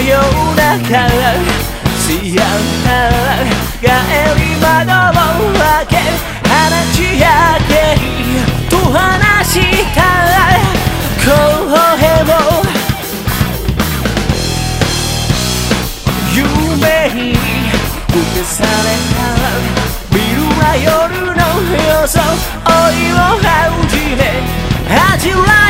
夜中シアター帰り窓を開け放ち上げと話した公平を夢に消されたビルは夜の様子老いをはじめ恥じら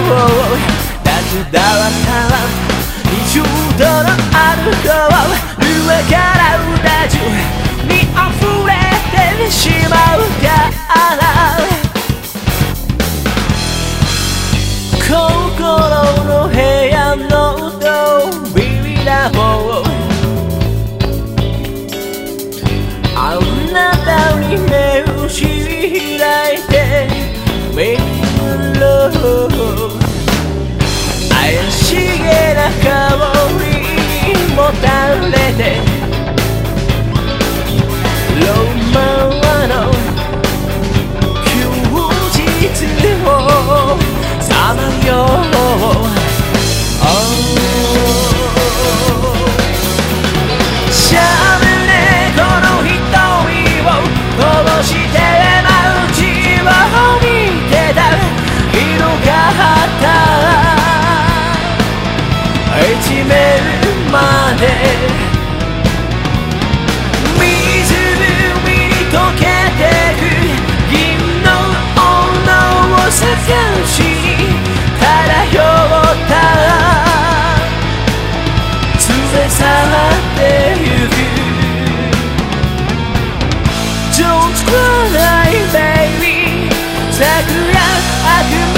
立ちだわったら20度のアルコール上からうだじに溢れてしまうから心の部屋の扉をあなたに目を開いてみろにもたれてロマンの休日をさまよう。しゃぶねこの瞳を通して桜悪夢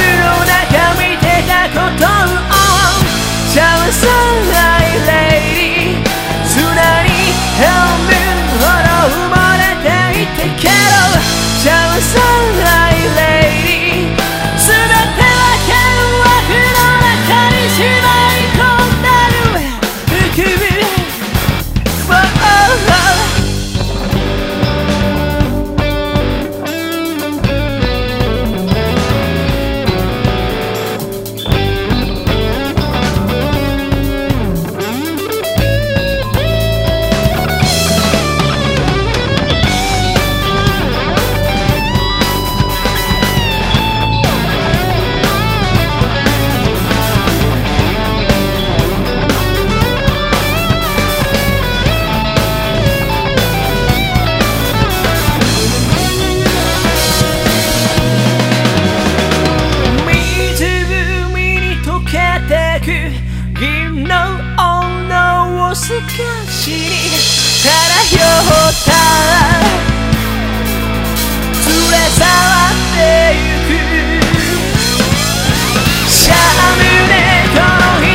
銀の女を透かしに漂った連れ去ってゆく。シャムネとの瞳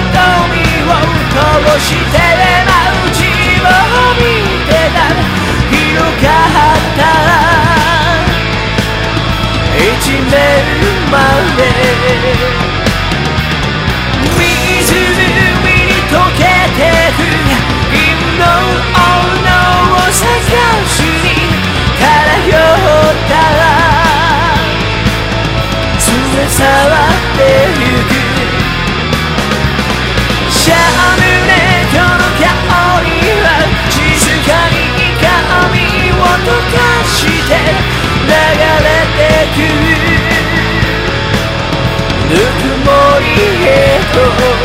を通して舞う自分を見てた広がった一面まで Oh, oh.